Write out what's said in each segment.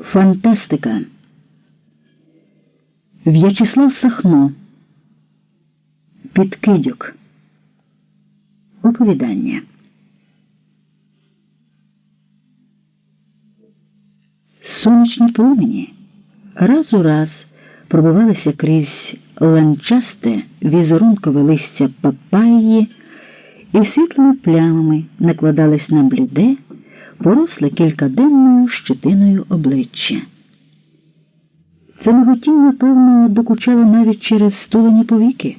Фантастика. В'ячеслав Сахно. Підкидьок. Оповідання. Сонячні промені раз у раз пробивалися крізь ланчасте візерункове листя папайї і світлими плямами накладались на бліде поросле кількаденною щетиною обличчя. Це миготіння, певно, докучало навіть через стулені повіки.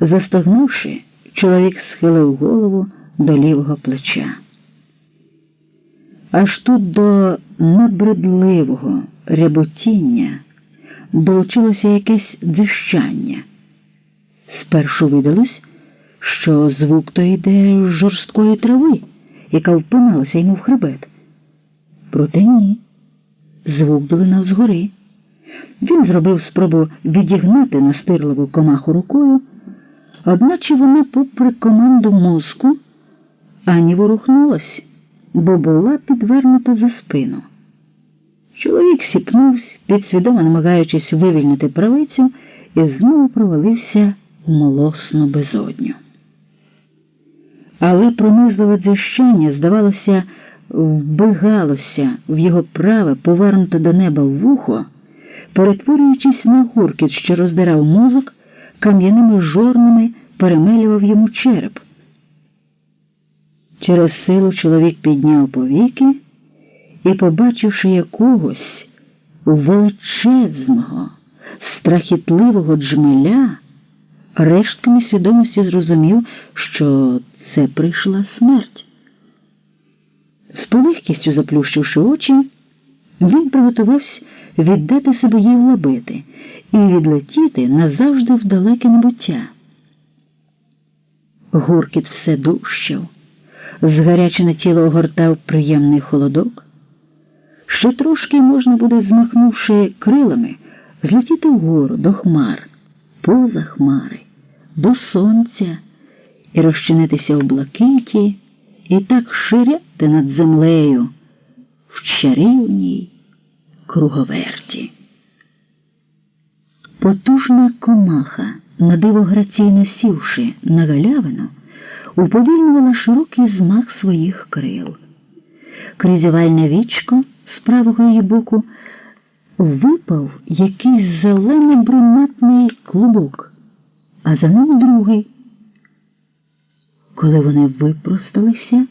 Застогнувши, чоловік схилив голову до лівого плеча. Аж тут до набридливого ряботіння долучилося якесь дзищання. Спершу видалось, що звук то йде з жорсткої трави яка впиналася йому в хребет. Проте ні. Звук долинав згори. Він зробив спробу відігнати настирливу комаху рукою, одначе вона, попри команду мозку, ані ворухнулась, бо була підвернута за спину. Чоловік сіпнувся, підсвідомо намагаючись вивільнити правицю, і знову провалився в молосну безодню але пронизливе дзищання, здавалося, вбигалося в його праве, повернуте до неба вухо, перетворюючись на гуркіт, що роздирав мозок, кам'яними жорнами перемелював йому череп. Через силу чоловік підняв повіки і, побачивши якогось величезного, страхітливого джмеля, рештками свідомості зрозумів, що це прийшла смерть. З полегкістю заплющивши очі, він приготувався віддати себе їй лабити і відлетіти назавжди в далеке небуття. Гуркіт все дужчав, згарячене тіло огортав приємний холодок. Ще трошки можна буде, змахнувши крилами, злетіти вгору до хмар, поза хмари, до сонця і розчинитися в блакиті, і так ширяти над землею в чарівній круговерті. Потужна комаха, надиво граційно сівши на галявину, уповільнювала широкий змах своїх крил. Крізь вічко з правого її боку випав якийсь зелений брунатний клубок, а за ним другий. Коли вони випросталися,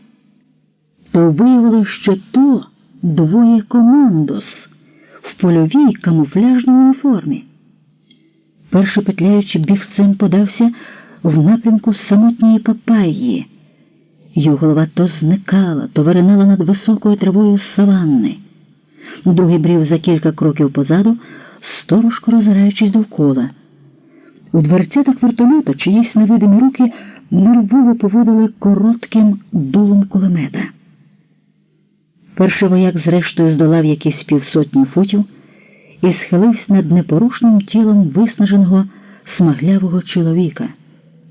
то виявилося, що то двоє командос в польовій камуфляжній уніформі. Перший петляючи бігцем подався в напрямку самотньої папайї. Його голова то зникала, то виринала над високою травою саванни. Другий брів за кілька кроків позаду, сторожко розираючись довкола. У дверцятах вертольота чиїсь невидимі руки нервово поводили коротким дулом кулемета. Перший вояк, зрештою, здолав якісь півсотні футів і схилився над непорушним тілом виснаженого смаглявого чоловіка.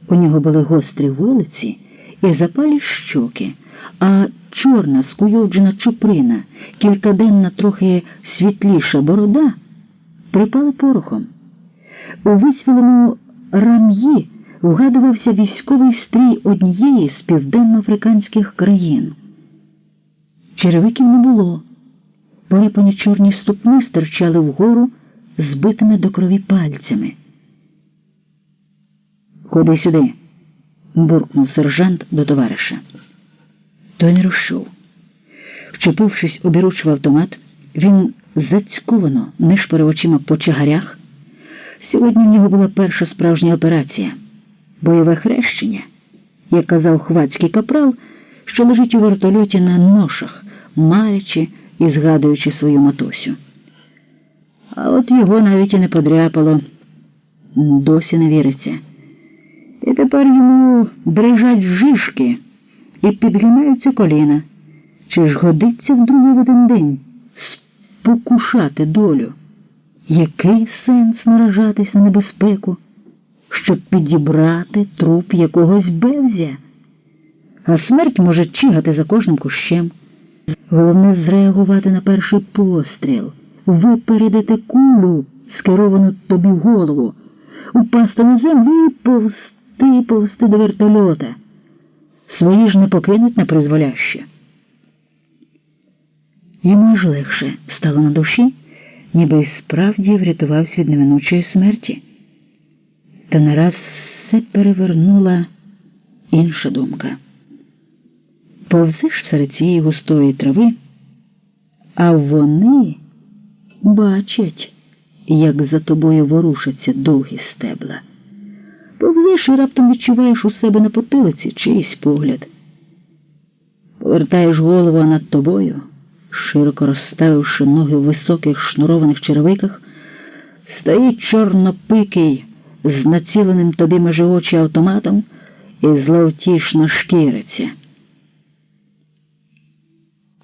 У нього були гострі вулиці і запалі щоки, а чорна скуйовджена чуприна, кількаденна трохи світліша борода припали порохом. У висвілому рам'ї вгадувався військовий стрій однієї з південноафриканських країн. Черевиків не було. Порипані чорні ступни стирчали вгору збитими до крові пальцями. Ходи сюди, буркнув сержант до товариша. Той не розчув. Вчепившись обіруч в автомат, він зацьковано нишпорив очима по чагарях. Сьогодні в нього була перша справжня операція бойове хрещення, як казав хвацький капрал, що лежить у вертольоті на ношах, марячи і згадуючи свою матусю. А от його навіть і не подряпало, досі не віриться. І тепер йому дрижать жишки і підгинаються коліна. Чи ж годиться вдруге в один день спокушати долю? Який сенс наражатись на небезпеку? щоб підібрати труп якогось бевзя, а смерть може чигати за кожним кущем. Головне зреагувати на перший постріл, випередити кулю, скеровану тобі в голову, упасти на землю і повсти, повсти до вертольота. Свої ж не покинуть на призволяще. Йому ж легше стало на душі, ніби й справді врятувався від неминучої смерті. Та нараз все перевернула інша думка. Повзиш серед цієї густої трави, а вони бачать, як за тобою ворушаться довгі стебла. Повзеш і раптом відчуваєш у себе на потилиці чийсь погляд. Повертаєш голову над тобою, широко розставивши ноги в високих шнурованих черевиках, стоїть чорнопикий з націленим тобі межі очі автоматом і зловтішно шкіриться.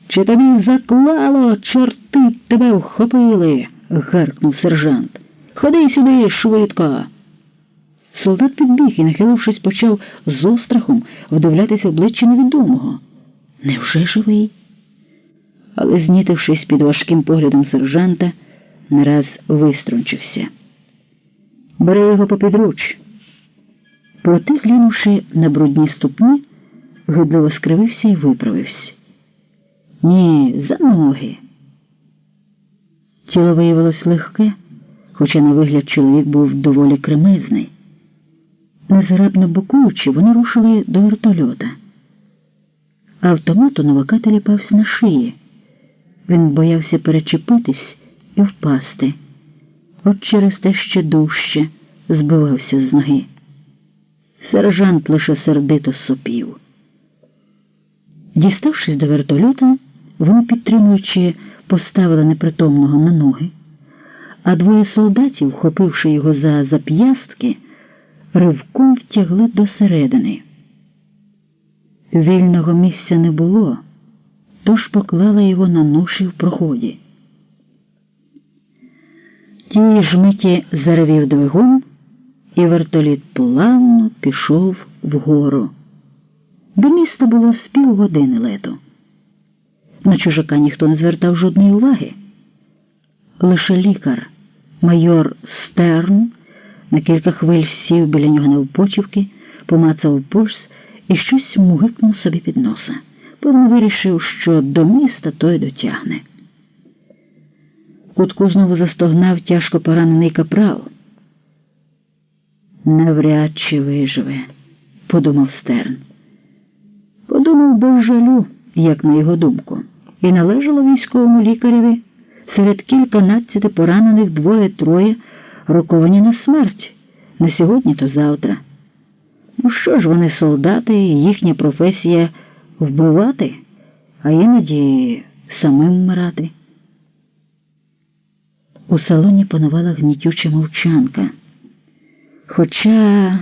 Чи тобі заклало, чорти тебе вхопили? гаркнув сержант. Ходи сюди швидко. Солдат підбіг і, нахилившись, почав з острахом вдивлятися обличчя невідомого. Невже живий? Але, знітившись під важким поглядом сержанта, нараз виструнчився. Бери його попідруч. Проте, глянувши на брудні ступні, гидливо скривився і виправився. Ні, за ноги. Тіло виявилось легке, хоча на вигляд чоловік був доволі кремезний. Незграбно бокуючи, вони рушили до вертольота. Автомат у новака теліпався на шиї. Він боявся перечепитись і впасти. От через те ще дужче збивався з ноги. Сержант лише сердито сопів. Діставшись до вертольота, вони, підтримуючи, поставили непритомного на ноги, а двоє солдатів, вхопивши його за зап'ястки, ривком втягли до середини. Вільного місця не було, тож поклала його на ноші в проході. Тієї ж миті заревів двигун, і вертоліт плавно пішов вгору. До міста було з півгодини лету. На чужака ніхто не звертав жодної уваги. Лише лікар, майор Стерн, на кілька хвиль сів біля нього навпочівки, помацав пульс і щось мугикнув собі під носа. Певно, вирішив, що до міста той дотягне. Кутку знову застогнав тяжко поранений капрал. Навряд чи виживе, подумав Стерн. Подумав без жалю, як на його думку, і належало військовому лікареві серед кільканадцяти поранених двоє-троє роковані на смерть не сьогодні, то завтра. Ну що ж вони солдати, їхня професія вбивати, а іноді самим вмирати. У салоні панувала гнітюча мовчанка. Хоча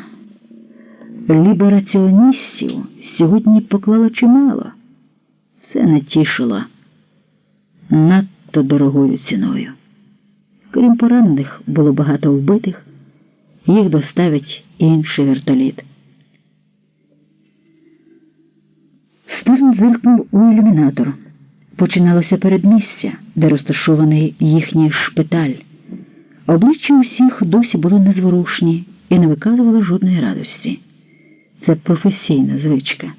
лібераціоністів сьогодні поклало чимало, це не тішило надто дорогою ціною. Крім поранених, було багато вбитих, їх доставить інший вертоліт. Стерн зиркнув у ілюмінатор. Починалося передмістя, де розташований їхній шпиталь. Обличчя усіх досі були незворушні і не виказували жодної радості. Це професійна звичка.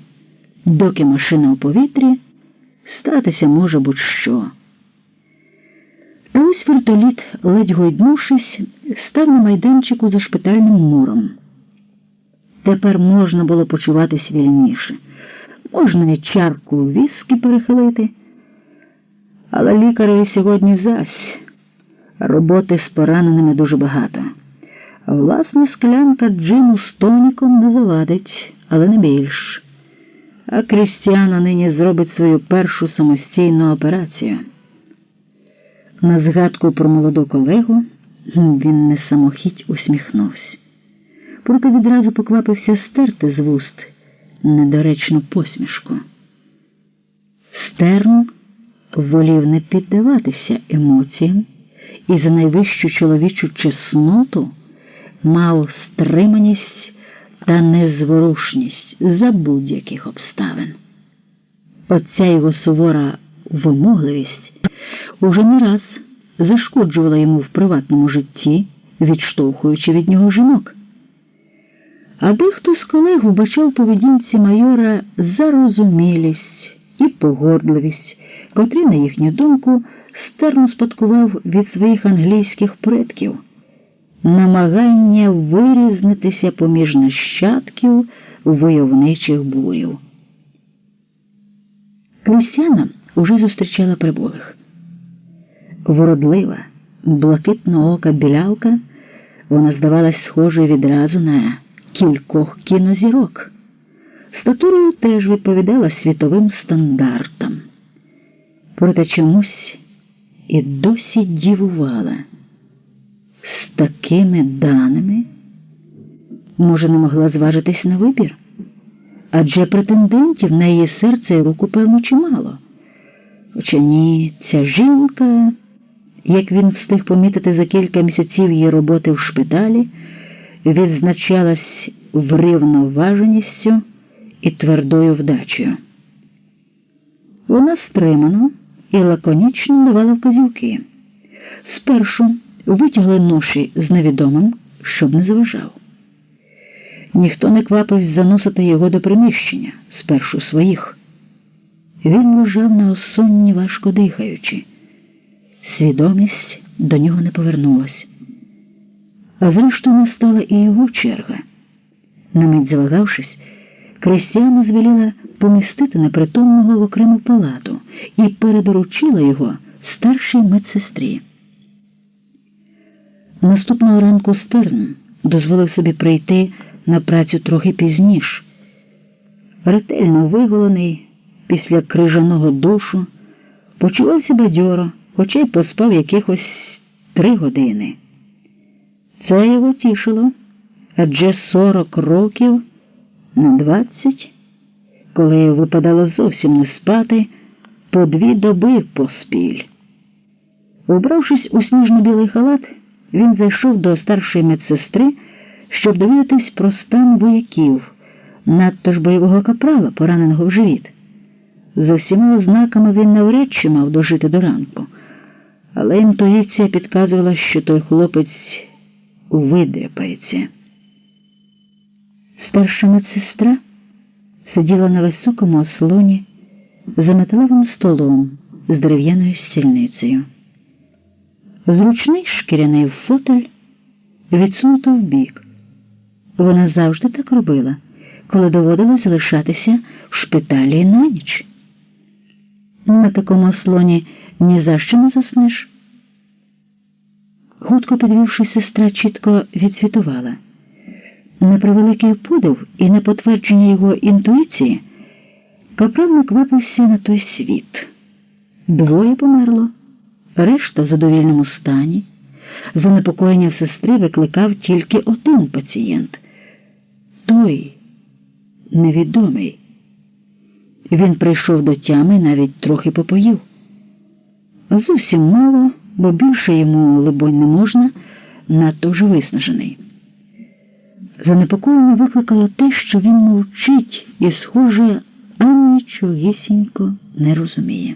Доки машина у повітрі, статися може будь-що. А ось вертоліт, ледь гойднувшись, став на майданчику за шпитальним муром. Тепер можна було почуватись вільніше, можна і чарку віскі перехилити. Але лікареві сьогодні зась роботи з пораненими дуже багато. Власне, склянка джину з тоніком не завадить, але не більш. А Крістіана нині зробить свою першу самостійну операцію. На згадку про молоду колегу він не самохідь усміхнувся. Проте відразу поквапився стерти з вуст недоречну посмішку. Стерн волів не піддаватися емоціям і за найвищу чоловічу чесноту мав стриманість та незворушність за будь-яких обставин. Оця його сувора вимогливість уже не раз зашкоджувала йому в приватному житті, відштовхуючи від нього жінок. А дехто з колег вбачав поведінці майора зарозумілість і погордливість, котрі, на їхню думку, стерно спадкував від своїх англійських предків, намагання вирізнитися поміж нащадків войовничих бурів. Крістяна уже зустрічала прибулих. Вродлива, блакитно ока білявка, вона здавалась схожою відразу на кількох кінозірок. Статурою теж відповідала світовим стандартам. Проте чомусь і досі дівувала. З такими даними, може, не могла зважитись на вибір? Адже претендентів на її серце і руку, певно, чимало. Хоча ні, ця жінка, як він встиг помітити за кілька місяців її роботи в шпиталі, відзначалась врівноваженістю і твердою вдачею. Вона стримано і лаконічно давала вказівки. Спершу витягли ноші з невідомим, щоб не заважав. Ніхто не квапився заносити його до приміщення, спершу своїх. Він лежав на осонні, важко дихаючи. Свідомість до нього не повернулась. А зрештою настала і його черга. На мить завагавшись, Крістіана звеліла помістити непритомного в окрему палату і передоручила його старшій медсестрі. Наступного ранку Стерн дозволив собі прийти на працю трохи пізніше. Ретельно виголений після крижаного душу, почувався бадьоро, хоча й поспав якихось три години. Це його тішило адже сорок років на двадцять, коли випадало зовсім не спати, по дві доби поспіль. Убравшись у сніжно-білий халат, він зайшов до старшої медсестри, щоб довідатись про стан вояків, надто ж бойового капрала, пораненого в живіт. За всіма ознаками він навряд чи мав дожити до ранку, але інтуїція підказувала, що той хлопець видряпається. Старша медсестра сиділа на високому ослоні за металевим столом з дерев'яною стільницею. Зручний шкіряний фотель відсунуто вбік. Вона завжди так робила, коли доводилось залишатися в шпиталі на ніч. На такому ослоні ні за що не заснеш. Хутко підвівши, сестра чітко відсвітувала. На превеликий подив і на потвердження його інтуїції, капрал наквапився на той світ. Двоє померло, решта в задовільному стані. Занепокоєння сестри викликав тільки один пацієнт той невідомий. Він прийшов до тями навіть трохи попоїв. Зовсім мало, бо більше йому, либонь, не можна, надто вже виснажений. Занепокоєння викликало те, що він мовчить і, схоже, анічогісінько не розуміє.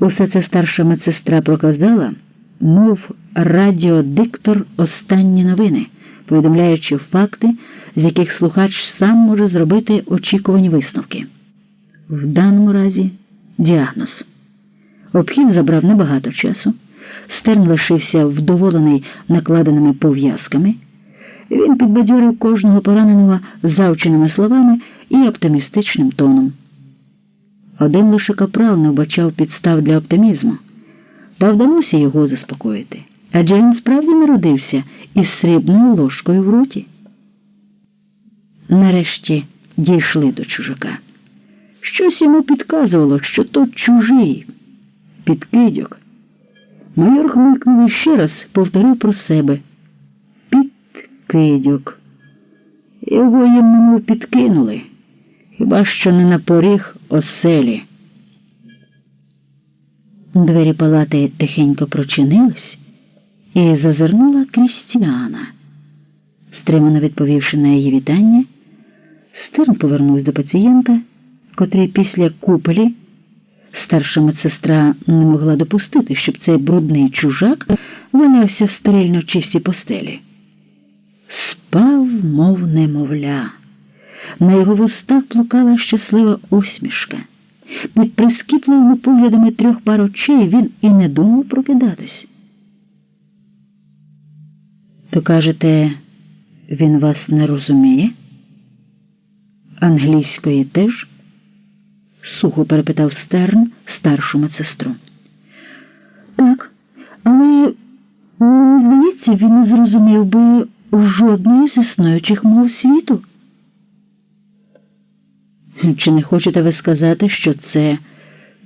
Усе це старша медсестра проказала, мов радіодиктор останні новини, повідомляючи факти, з яких слухач сам може зробити очікувані висновки. В даному разі діагноз. Обхід забрав небагато часу. Стерн лишився вдоволений накладеними пов'язками. Він підбадьорив кожного пораненого завченими словами і оптимістичним тоном. Один лише капрал не вбачав підстав для оптимізму, та вдалося його заспокоїти. Адже він справді народився із срібною ложкою в роті. Нарешті дійшли до чужака. Щось йому підказувало, що то чужий підкидьок. Майор хмикнув і ще раз повторив про себе підкидьок. Його їм немов підкинули, хіба що не на поріг оселі. Двері палати тихенько прочинились, і зазирнула Крістіана. Стримано відповівши на її вітання, Стерн повернувся до пацієнта, котрий після куполі Старша медсестра не могла допустити, щоб цей брудний чужак валявся в стерильно чистій постелі. Спав, мов немовля. На його вустах плукала щаслива усмішка. Під прискіпливими поглядами трьох пар очей він і не думав прокидатись. То кажете, він вас не розуміє? Англійської теж? Сухо перепитав Стерн старшу медсестру. Так, але здається, він не зрозумів би жодної з існуючих мов світу. Чи не хочете ви сказати, що це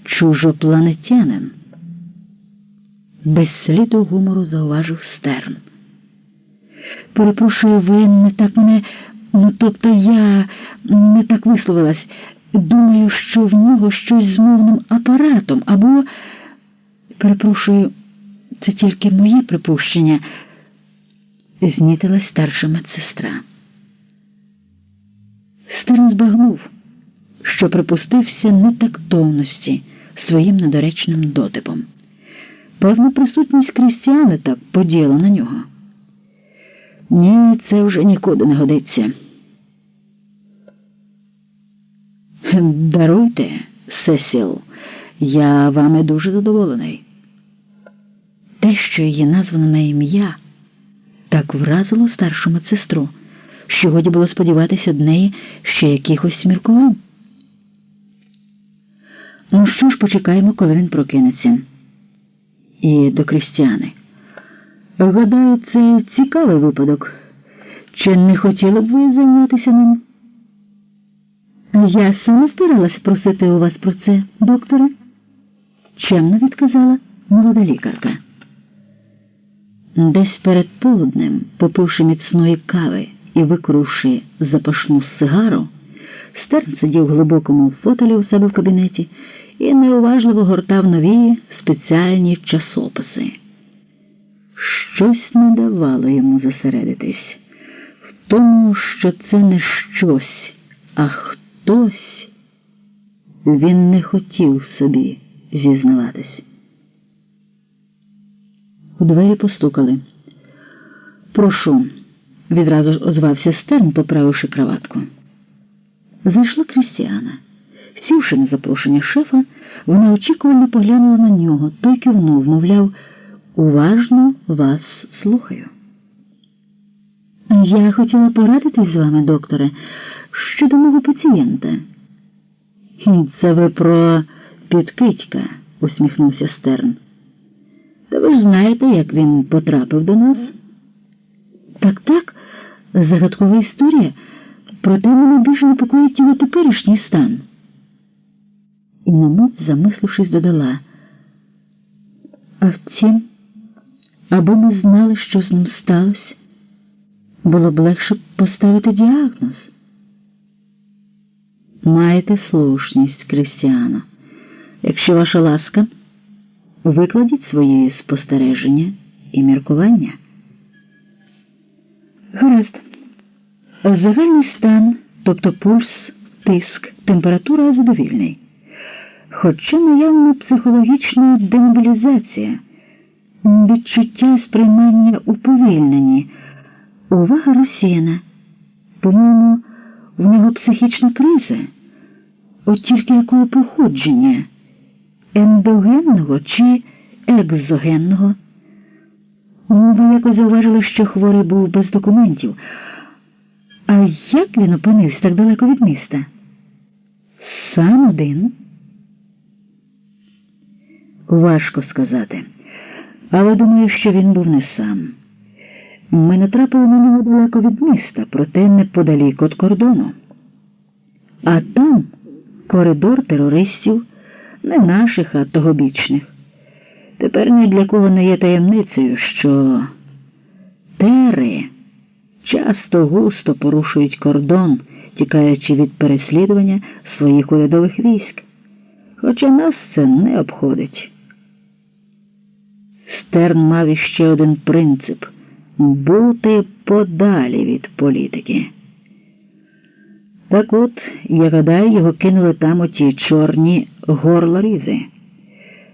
чужопланетянин? Без сліду гумору зауважив Стерн. Перепрошую, ви не так мене, ну тобто я не так висловилась. Думаю, що в нього щось з мовним апаратом або, перепрошую, це тільки моє припущення, знітилась старша медсестра. Стерн збагнув, що припустився нетактовності своїм недоречним дотипом. Певна присутність Крістіани так подіяла на нього. Ні, це вже нікуди не годиться. Даруйте, Сесіл, я вами дуже задоволений. Те, що її названо на ім'я, так вразило старшу медсестру, що годі було сподіватися од неї ще якихось міркувань. Ну що ж, почекаємо, коли він прокинеться. І до Крістіани. Гадаю, це цікавий випадок. Чи не хотіли б ви займатися ним? Я сама старалась просити у вас про це, докторе, чемно відказала молода лікарка. Десь перед полуднем, попивши міцної кави і викрувши запашну сигару, Стерн сидів в глибокому фотелі у себе в кабінеті і неуважливо гортав нові спеціальні часописи. Щось не давало йому зосередитись в тому, що це не щось, а хтось він не хотів собі зізнаватись. У двері постукали. Прошу, відразу ж озвався Стерн, поправивши краватку. Зайшла Крістіана. Сівши на запрошення шефа, вона очікувально поглянула на нього, той кивнув, мовляв, уважно вас слухаю. Я хотіла порадитись з вами, докторе, щодо мого пацієнта. Це ви про підкидька, усміхнувся Стерн. Та ви ж знаєте, як він потрапив до нас? Так, так, загадкова історія, проте мене більше непокоїть його теперішній стан. І на мить, замислившись, додала. А втім, аби ми знали, що з ним сталося, було б легше поставити діагноз. Маєте слушність, Кристіано. Якщо ваша ласка, викладіть свої спостереження і міркування. Гаразд. Загальний стан, тобто пульс, тиск, температура задовільний. Хоча наявна психологічна демобілізація, відчуття сприймання уповільнені, увага розсіяна. По-моєму, в нього психічна криза, от тільки якого походження ендогенного чи екзогенного. Ну, ви якось зауважили, що хворий був без документів. А як він опинився так далеко від міста? Сам один? Важко сказати. Але думаю, що він був не сам. Ми натрапили на нього далеко від міста, проте неподалік від кордону. А там коридор терористів, не наших, а тогобічних. Тепер ні для кого не є таємницею, що тери часто густо порушують кордон, тікаючи від переслідування своїх урядових військ. Хоча нас це не обходить. Стерн мав іще один принцип бути подалі від політики. Так от, я гадаю, його кинули там оті чорні горлорізи.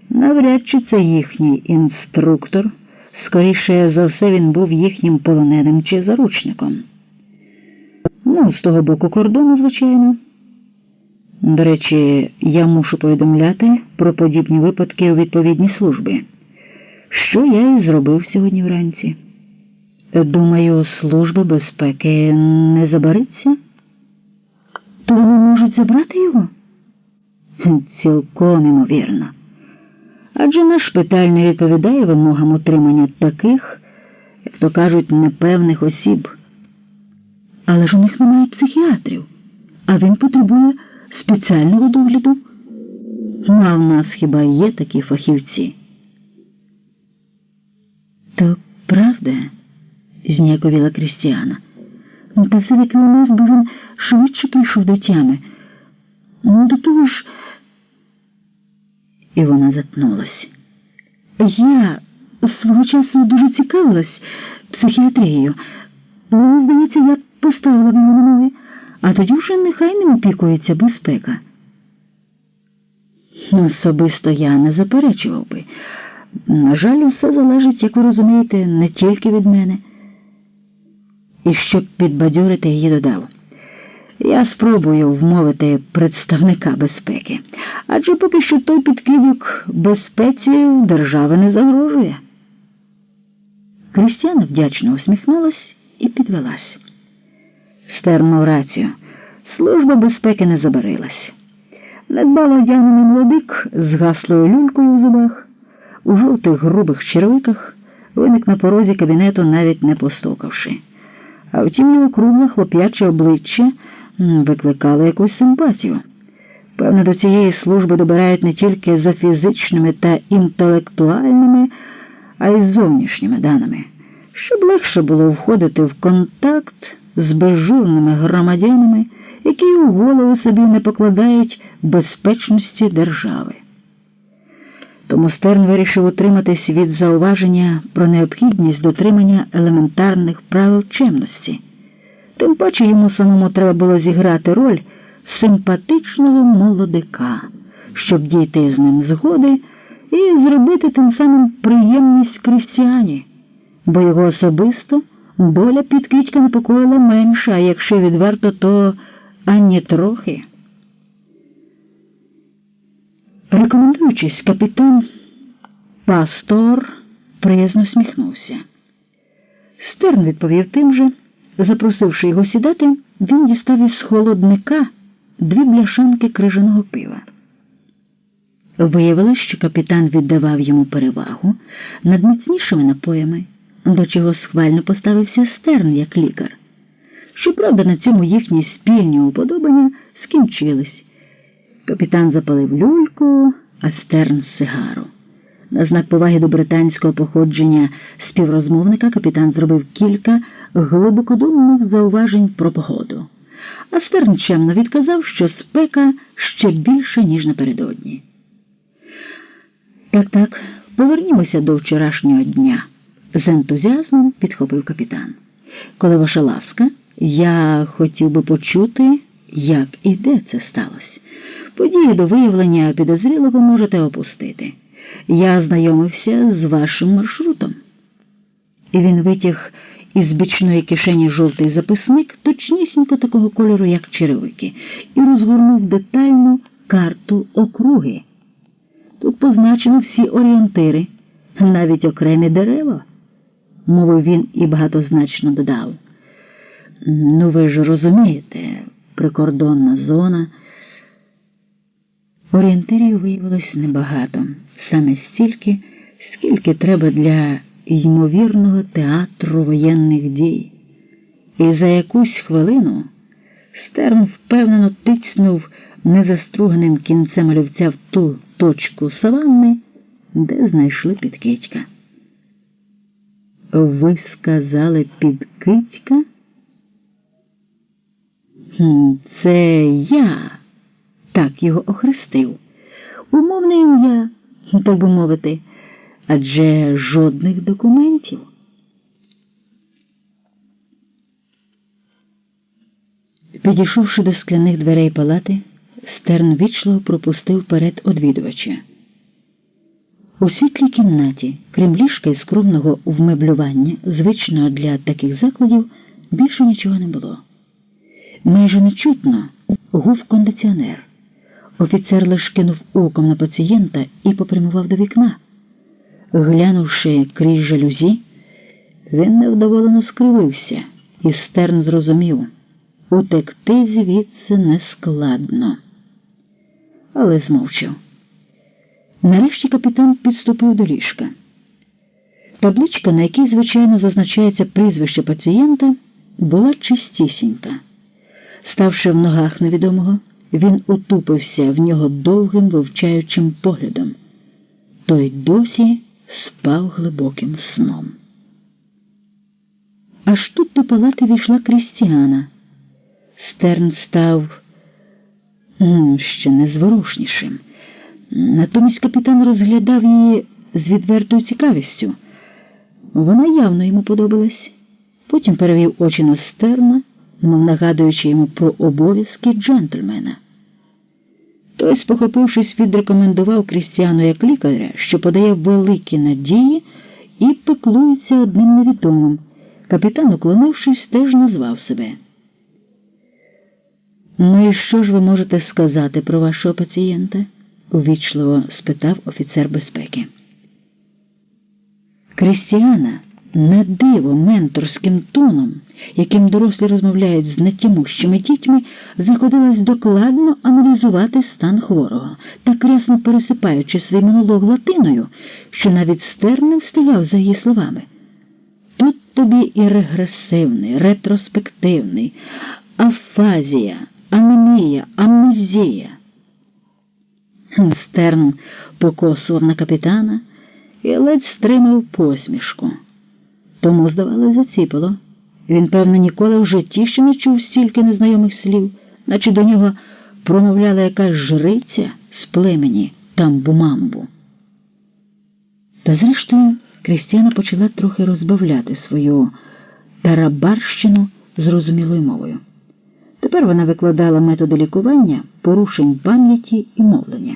Навряд чи це їхній інструктор, скоріше за все, він був їхнім полоненим чи заручником. Ну, з того боку кордону, звичайно. До речі, я мушу повідомляти про подібні випадки у відповідній службі, що я і зробив сьогодні вранці. Думаю, служба безпеки не забариться? То вони можуть забрати його? Цілком імовірно. Адже наш шпиталь не відповідає вимогам утримання таких, як то кажуть, непевних осіб. Але ж у них немає психіатрів, а він потребує спеціального догляду. Ну, а в нас хіба є такі фахівці? То правда, зніяковіла Крістіана. Та все-таки у нас би він швидше прийшов до тями. Ну, до того ж. І вона затнулась. Я свого часу дуже цікавилась психіатрією. Мені здається, я поставила б його на ноги, а тоді вже нехай не опікується безпека. Особисто я не заперечував би. На жаль, усе залежить, як ви розумієте, не тільки від мене. І щоб підбадьорити її додав. Я спробую вмовити представника безпеки, адже поки що той підкидюк безпеці держави не загрожує. Крістіана вдячно усміхнулась і підвелась. Стерн мав рацію. Служба безпеки не забарилась. Недбало одягнений молодик з гаслою люлькою в зубах, у жовтих грубих червиках, виник на порозі кабінету, навіть не постукавши. А втім, його кругле хлоп'яче обличчя викликало якусь симпатію. Певно, до цієї служби добирають не тільки за фізичними та інтелектуальними, а й зовнішніми даними, щоб легше було входити в контакт з безжурними громадянами, які у голову собі не покладають безпечності держави. Тому Стерн вирішив утриматись від зауваження про необхідність дотримання елементарних правил чемності. Тим паче йому самому треба було зіграти роль симпатичного молодика, щоб дійти з ним згоди і зробити тим самим приємність крістіані, бо його особисто доля підкидька непокоїла менша, а якщо відверто, то ані трохи. Рекомендуючись, капітан Пастор приязно сміхнувся. Стерн відповів тим же. Запросивши його сідати, він дістав із холодника дві бляшанки крижаного пива. Виявилось, що капітан віддавав йому перевагу над міцнішими напоями, до чого схвально поставився стерн як лікар. Щоправда, на цьому їхні спільні уподобання скінчились. Капітан запалив люльку, а стерн сигару. На знак поваги до британського походження співрозмовника капітан зробив кілька глибокодумних зауважень про погоду. А Стерн чемно відказав, що спека ще більше, ніж напередодні. Так, так, повернімося до вчорашнього дня. З ентузіазмом підхопив капітан. Коли ваша ласка, я хотів би почути, як і де це сталося. Події до виявлення підозрілого можете опустити. Я знайомився з вашим маршрутом. І він витяг із бічної кишені жовтий записник, точнісінько такого кольору, як черевики, і розгорнув детальну карту округи. Тут позначено всі орієнтири, навіть окремі дерева, мовив він і багатозначно додав. Ну, ви ж розумієте, прикордонна зона. Орієнтирів виявилось небагато, саме стільки, скільки треба для ймовірного театру воєнних дій. І за якусь хвилину Стерн впевнено тицнув незаструганим кінцем олівця в ту точку саванни, де знайшли підкидька. Ви сказали підкидька? Це я так його охрестив. Умовне ім'я, так би мовити, адже жодних документів. Підійшовши до скляних дверей палати, Стерн вічливо пропустив перед одвідувача. У світлій кімнаті, крім ліжка і скромного вмеблювання, звичного для таких закладів, більше нічого не було. Майже нечутно гув кондиціонер. Офіцер лиш кинув оком на пацієнта і попрямував до вікна. Глянувши крізь жалюзі, він невдоволено скривився, і стерн зрозумів утекти звідси нескладно. Але змовчав. Нарешті капітан підступив до ліжка. Табличка, на якій, звичайно, зазначається прізвище пацієнта, була чистісінька. Ставши в ногах невідомого, він утупився в нього довгим вивчаючим поглядом. Той досі спав глибоким сном. Аж тут до палати війшла Крістіана. Стерн став ще незворушнішим. Натомість капітан розглядав її з відвертою цікавістю. Вона явно йому подобалась. Потім перевів очі на стерна, мов нагадуючи йому про обов'язки джентльмена. Той, спохопившись, відрекомендував Крістіану як лікаря, що подає великі надії і пеклується одним невідомим. Капітан, уклонившись, теж назвав себе. Ну і що ж ви можете сказати про вашого пацієнта? увічливо спитав офіцер безпеки. Крістіана на диво менторським тоном, яким дорослі розмовляють з нетімущими дітьми, заходилась докладно аналізувати стан хворого, так рясно пересипаючи свій монолог латиною, що навіть стер не встигав за її словами. Тут тобі і регресивний, ретроспективний, афазія, анемія, амнезія. Стерн покосував на капітана і ледь стримав посмішку. Тому, здавалося, заціпало. Він, певно, ніколи в житті ще не чув стільки незнайомих слів, наче до нього промовляла якась жриця з племені тамбу-мамбу. Та зрештою Крістіана почала трохи розбавляти свою тарабарщину зрозумілою мовою. Тепер вона викладала методи лікування, порушень пам'яті і мовлення.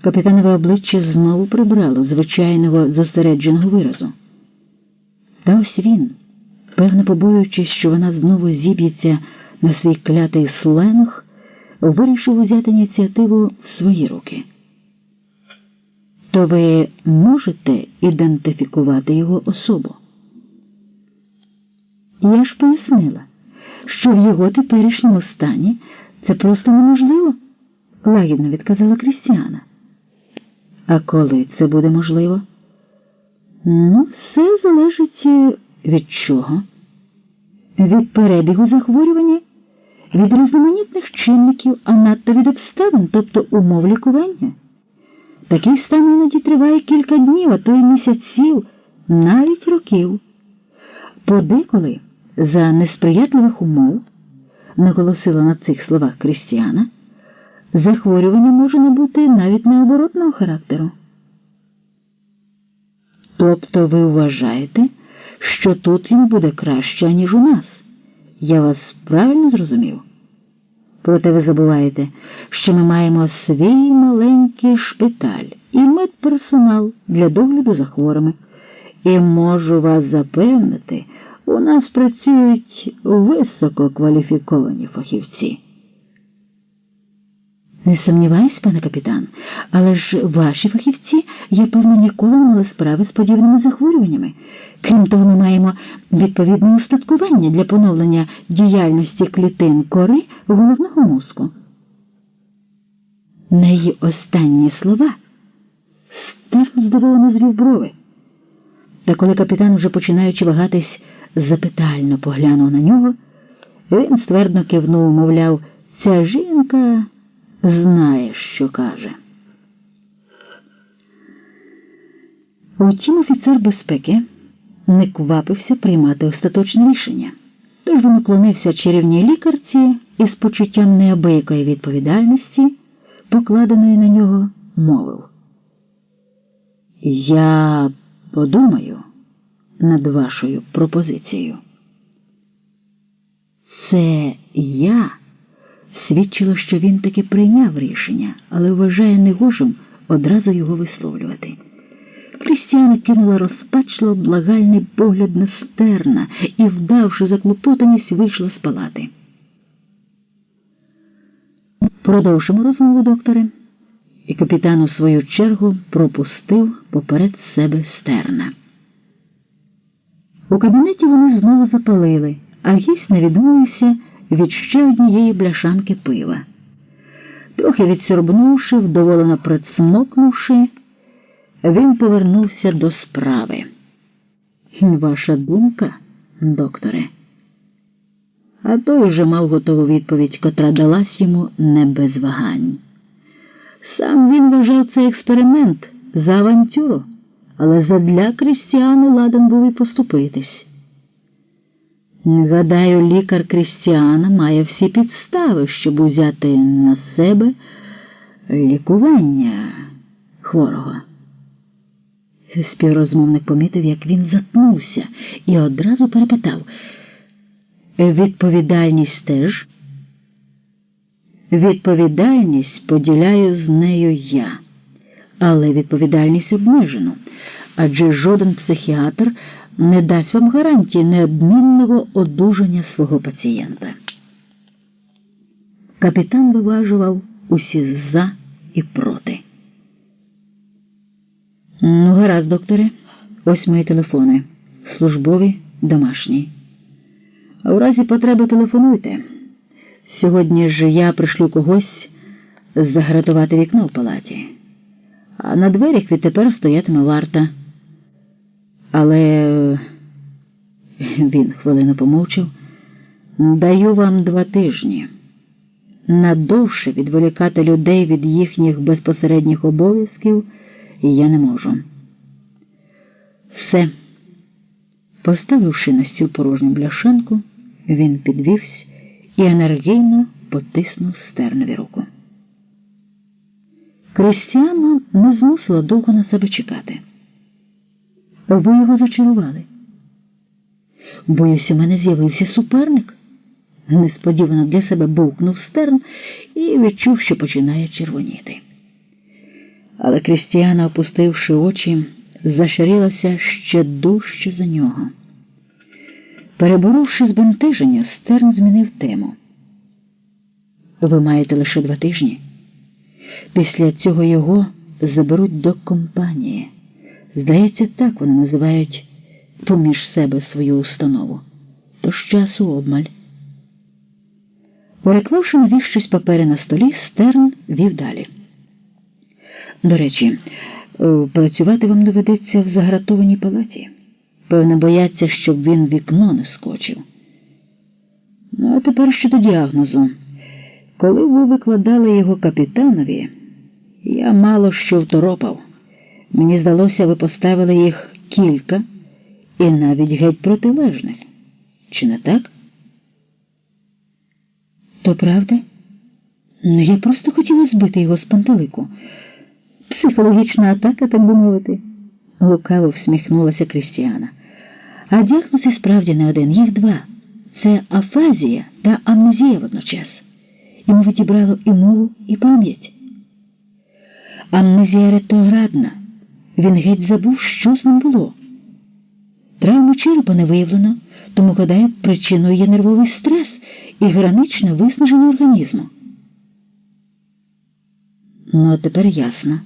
Капітанове обличчя знову прибрало звичайного зосередженого виразу. Та ось він, певно побоюючись, що вона знову зіб'ється на свій клятий сленг, вирішив узяти ініціативу в свої руки. То ви можете ідентифікувати його особу? Я ж пояснила, що в його теперішньому стані це просто неможливо, лагідно відказала Крістіана. А коли це буде можливо? Ну, все залежить від чого? Від перебігу захворювання, від різноманітних чинників, а надто від обставин, тобто умов лікування. Такий стан іноді триває кілька днів, а то й місяців, навіть років. Подеколи за несприятливих умов, наголосила на цих словах Крістіана, захворювання може не бути навіть необоротного характеру. Тобто ви вважаєте, що тут він буде краще, ніж у нас? Я вас правильно зрозумів? Проте ви забуваєте, що ми маємо свій маленький шпиталь і медперсонал для догляду за хворими. І можу вас запевнити, у нас працюють висококваліфіковані фахівці. Не сумніваюсь, пане капітан, але ж ваші фахівці, я певно, ніколи не мали справи з подібними захворюваннями. Крім того, ми маємо відповідне устаткування для поновлення діяльності клітин кори головного мозку. На її останні слова Стерн здивовано звів брови. Та коли капітан, вже починаючи вагатись, запитально поглянув на нього, він ствердно кивнув, мовляв, ця жінка знає, що каже. Утім, офіцер безпеки не квапився приймати остаточне рішення, тож він уклонився чарівній лікарці із почуттям неабиякої відповідальності, покладеної на нього, мовив. Я подумаю над вашою пропозицією. Це я свідчило, що він таки прийняв рішення, але вважає негожим одразу його висловлювати. Крістіана кинула розпачливо благальний погляд на стерна і, вдавши заклопотаність, вийшла з палати. Продовжимо розмову, докторе. І капітан у свою чергу пропустив поперед себе стерна. У кабінеті вони знову запалили, а гість не відмовився від ще однієї бляшанки пива. Трохи відсорбнувши, вдоволено прицмокнувши, він повернувся до справи. Ваша думка, докторе? А той уже мав готову відповідь, котра далась йому не без вагань. Сам він вважав цей експеримент за авантюру, але задля Крістіану ладен був і поступитись. Гадаю, лікар Крістіана має всі підстави, щоб узяти на себе лікування хворого. Співрозмовник помітив, як він затнувся, і одразу перепитав відповідальність теж. Відповідальність поділяю з нею я, але відповідальність обмежено, адже жоден психіатр не дасть вам гарантії неодмінного одужання свого пацієнта. Капітан виважував усі за і проти. Ну, гаразд, докторе, ось мої телефони. Службові, домашні. А у разі потреби телефонуйте. Сьогодні ж я пришлю когось загратувати вікно в палаті, а на дверях відтепер стоятиме варта. Але він хвилину помовчав. Даю вам два тижні. Надовше відволікати людей від їхніх безпосередніх обов'язків я не можу. Все. Поставивши на стіл порожню бляшанку, він підвівся і енергійно потиснув стернові руку. Крістіана не змусила довго на себе чекати. Ви його зачарували. Боюсь, у мене з'явився суперник. Несподівано для себе бовкнув стерн і відчув, що починає червоніти. Але Крістіана, опустивши очі, зашарілася ще дужче за нього. Переборовши збентеження, Стерн змінив тему. Ви маєте лише два тижні. Після цього його заберуть до компанії. Здається, так вони називають поміж себе свою установу. Тож часу обмаль. Переклавши навіщось папери на столі, Стерн вів далі. До речі, е, працювати вам доведеться в загратованій палаті. Певно, бояться, щоб він вікно не скочив. Ну, а тепер щодо діагнозу. Коли ви викладали його капітанові, я мало що второпав. Мені здалося, ви поставили їх кілька і навіть геть протилежних. Чи не так? То правда? Ну, я просто хотіла збити його з пантелику. Психологічна атака, так би мовити. Лукаво всміхнулася Крістіана. А діагноз і справді не один, їх два. Це афазія та амнезія водночас. Йому відібрало і мову, і пам'ять. Амнезія ретроградна. Він геть забув, що з ним було. Травму черепа не виявлено, тому гадає, причиною є нервовий стрес і граничне виснаження організму. Ну, а тепер ясно.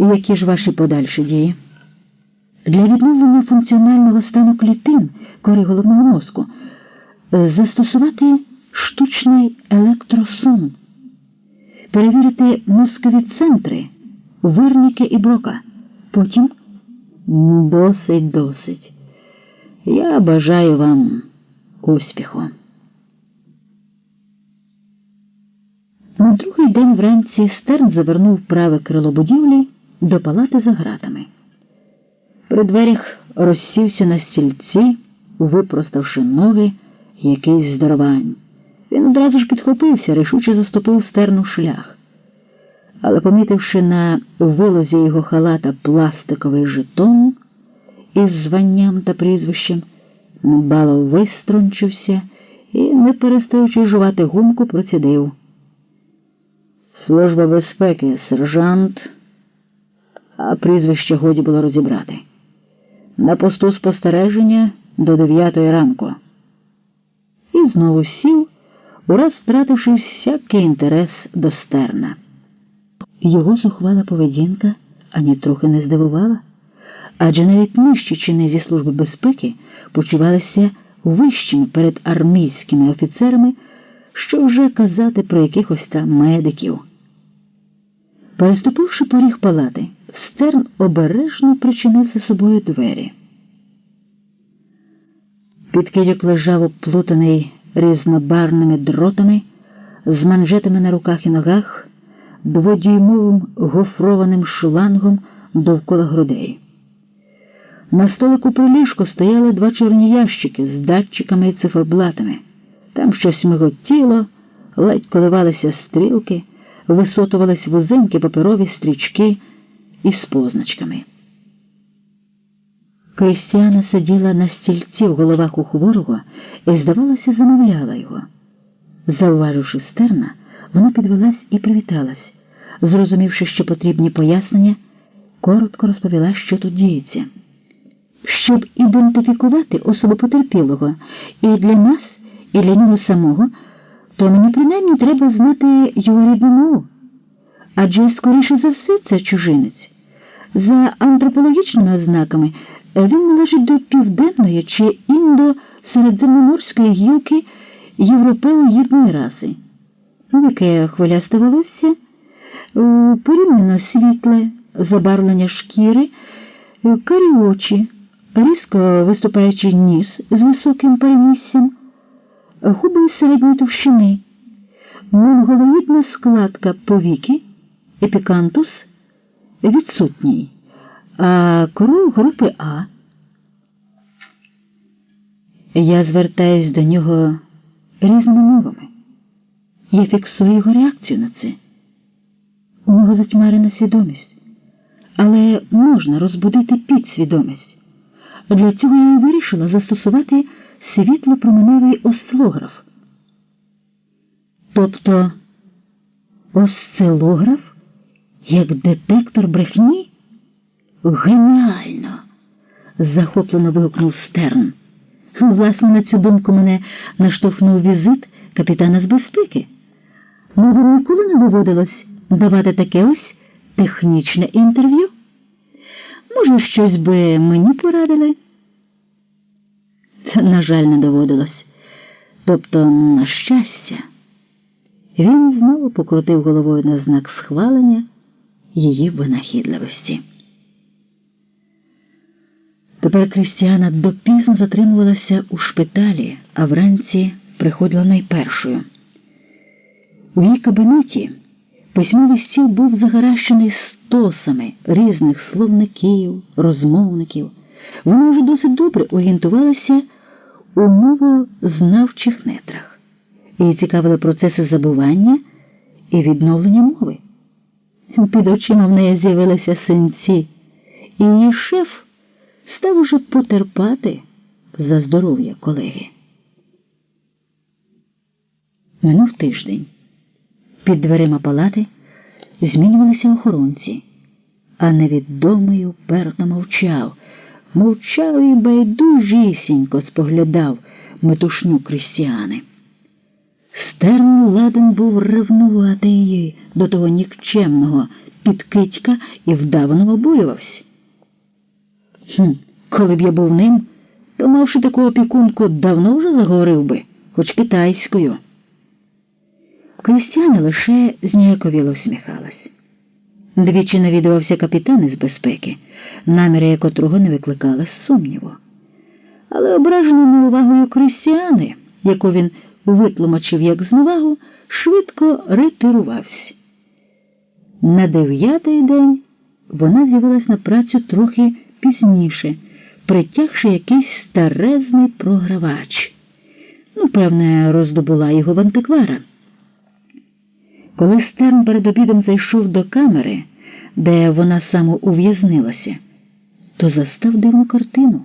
Які ж ваші подальші дії? Для відновлення функціонального стану клітин кори головного мозку застосувати штучний електросум, перевірити мозкові центри, вирніки і брока. Потім досить, досить. Я бажаю вам успіху. На другий день вранці Стерн завернув праве крило будівлі до палати за гратами. При дверях розсівся на стільці, випроставши ноги якийсь здоровань. Він одразу ж підхопився, рішуче заступив стерну шлях. Але, помітивши на вилозі його халата пластиковий жетон із званням та прізвищем, Мбало виструнчився і, не перестаючи жувати гумку, процідив. Служба безпеки, сержант, а прізвище годі було розібрати. На посту спостереження до дев'ятої ранку. І знову сів, ураз втративши всякий інтерес до стерна. Його зухвала поведінка ані трохи не здивувала, адже навіть нижчі чини зі служби безпеки почувалися вищими перед армійськими офіцерами, що вже казати про якихось там медиків. Переступивши поріг палати, стерн обережно причинив за собою двері. Підкидьок лежав оплутаний різнобарними дротами, з манжетами на руках і ногах, дводюймовим гофрованим шлангом довкола грудей. На столику при ліжку стояли два чорні ящики з датчиками і циферблатами. Там щось миготіло, ледь коливалися стрілки, висотувались вузенькі паперові стрічки із позначками. Крістіана сиділа на стільці в головах у хворого і, здавалося, замовляла його. Зауваживши стерна, вона підвелась і привіталась. Зрозумівши, що потрібні пояснення, коротко розповіла, що тут діється. Щоб ідентифікувати особу потерпілого і для нас, і для нього самого, то мені принаймні треба знати його рідну мову. Адже, скоріше за все, це чужинець. За антропологічними ознаками він належить до південної чи індо-середземноморської гілки європеоїдної раси. Велике хвилясте волосся, порівняно світле, забарвлення шкіри, карі очі, різко виступаючий ніс з високим переміссям, губи середньої товщини, монголоїдна складка повіки, епікантус відсутній, а кров групи А. Я звертаюсь до нього різними мовами. Я фіксую його реакцію на це. У нього затьмарена свідомість, але можна розбудити підсвідомість. Для цього я вирішила застосувати світлопроменевий осцилограф. Тобто осцилограф як детектор брехні? Геніально! захоплено вигукнув Стерн. Власне, на цю думку мене наштовхнув візит капітана з безпеки. Мові ніколи не доводилось давати таке ось технічне інтерв'ю. Може, щось би мені порадили? Це, на жаль, не доводилось. Тобто, на щастя, він знову покрутив головою на знак схвалення її винахідливості. Тепер Крістіана допізно затримувалася у шпиталі, а вранці приходила найпершою. У її кабінеті письмовий стіл був загаращений стосами різних словників, розмовників. Вона вже досить добре орієнтувалася у мовознавчих нетрах. Її цікавили процеси забування і відновлення мови. Під очима в неї з'явилися синці, і її шеф став уже потерпати за здоров'я колеги. Минув тиждень. Під дверима палати змінювалися охоронці, а невідомий уперто мовчав, мовчав і байдужісінько споглядав метушню крістіани. Стерн ладен був ревнувати її до того нікчемного підкидька і вдавано обурювався. Хм, Коли б я був ним, то, мавши таку опікунку, давно вже заговорив би, хоч китайською. Крістіана лише зніяковіло всміхалась. Двічі навідувався капітан із безпеки, наміри котрого не викликали сумніву. Але ображений неувагою Крістіани, яку він витлумачив як зневагу, швидко ретирувався. На дев'ятий день вона з'явилась на працю трохи пізніше, притягши якийсь старезний програвач. Ну, певне, роздобула його в антиквара. Коли Стерн перед обідом зайшов до камери, де вона самоув'язнилася, то застав дивну картину.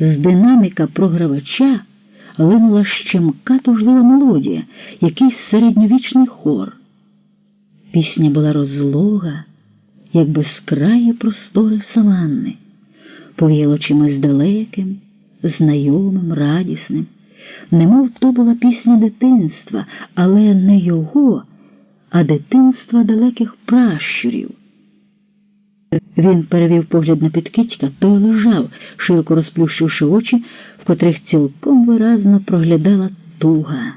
З динаміка програвача линула щемка тужлива мелодія, якийсь середньовічний хор. Пісня була розлога, як безкраї простори саванни, повіяло чимось далеким, знайомим, радісним, немов то була пісня дитинства, але не його, а дитинства далеких пращурів. Він перевів погляд на підкидька, той лежав, широко розплющивши очі, в котрих цілком виразно проглядала туга.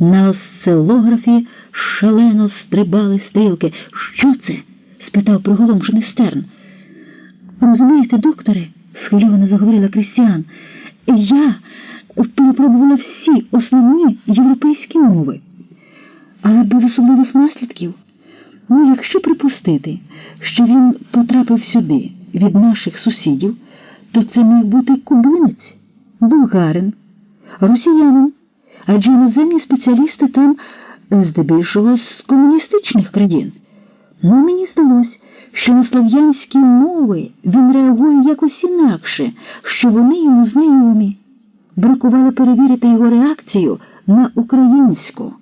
На осцилографі шалено стрибали стрілки. Що це? спитав приголомшений стерн. Розумієте, докторе, схвильовано заговорила Крістіан, я перепробувала всі основні європейські мови, але без особливих наслідків. Ну, якщо припустити, що він потрапив сюди від наших сусідів, то це міг бути кубинець, болгарин, росіянин, адже іноземні спеціалісти там здебільшого з комуністичних країн. Ну, мені здалось, що на слов'янські мови він реагує якось інакше, що вони йому знайомі. Бракувало перевірити його реакцію на українську.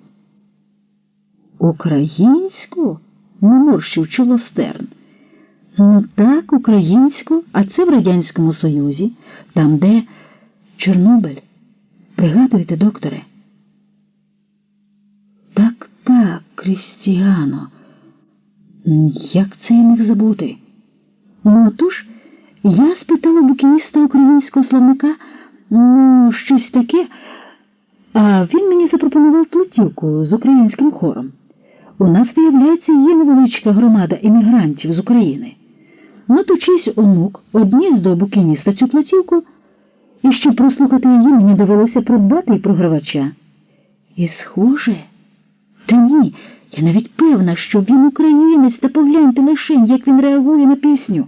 Українську? Наморщив чоло стерн. Ну так, українську, а це в Радянському Союзі, там, де Чорнобиль. Пригадуєте, докторе? Так, так, Крістіано. Як це я міг забути? Ну, отож, я спитала букініста українського словника, ну, щось таке, а він мені запропонував платівку з українським хором. У нас, виявляється, є невеличка громада емігрантів з України. Ну, онук одніс до букініста цю платівку, і щоб прослухати її, мені довелося придбати і програвача. І схоже, та ні, я навіть певна, що він українець, та погляньте лише, як він реагує на пісню.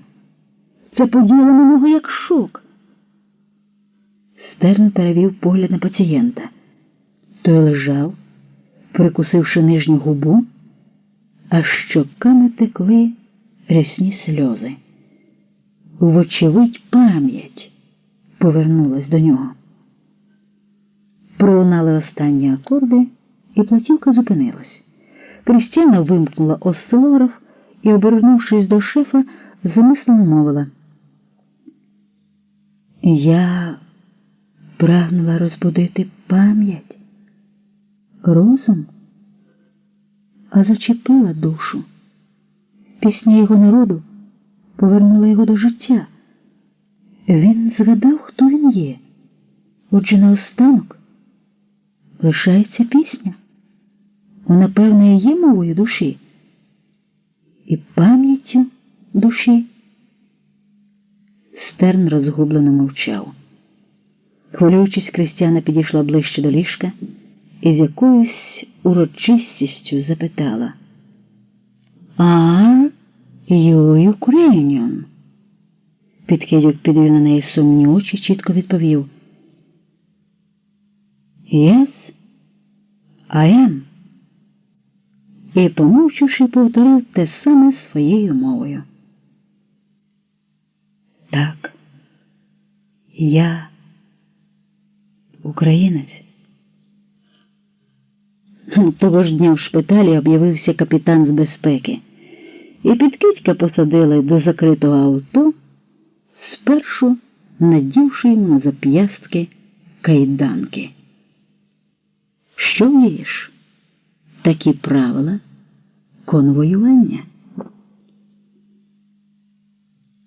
Це подіяло на нього як шок. Стерн перевів погляд на пацієнта. Той лежав, прикусивши нижню губу а щоками текли рясні сльози. Вочевидь, пам'ять повернулась до нього. Пролунали останні акорди, і платівка зупинилась. Крістіана вимкнула осцилограф і, обернувшись до шефа, замислено мовила. Я прагнула розбудити пам'ять, розум а зачепила душу. Пісня його народу повернула його до життя. Він згадав, хто він є. Отже, наостанок лишається пісня. Вона, певне, є мовою душі і пам'яттю душі. Стерн розгублено мовчав. Хвилюючись, Кристяна підійшла ближче до ліжка і з якоюсь урочистістю запитала Are you Ukrainian? Підкидюк підвів на неї сумні очі, чітко відповів Yes, I am. І, помовчивши, повторив те саме своєю мовою. Так, я українець. Того ж дня в шпиталі об'явився капітан з безпеки, і підкидька посадили до закритого авто, спершу надівши йому на зап'ястки кайданки. Що вієш? Такі правила конвоювання.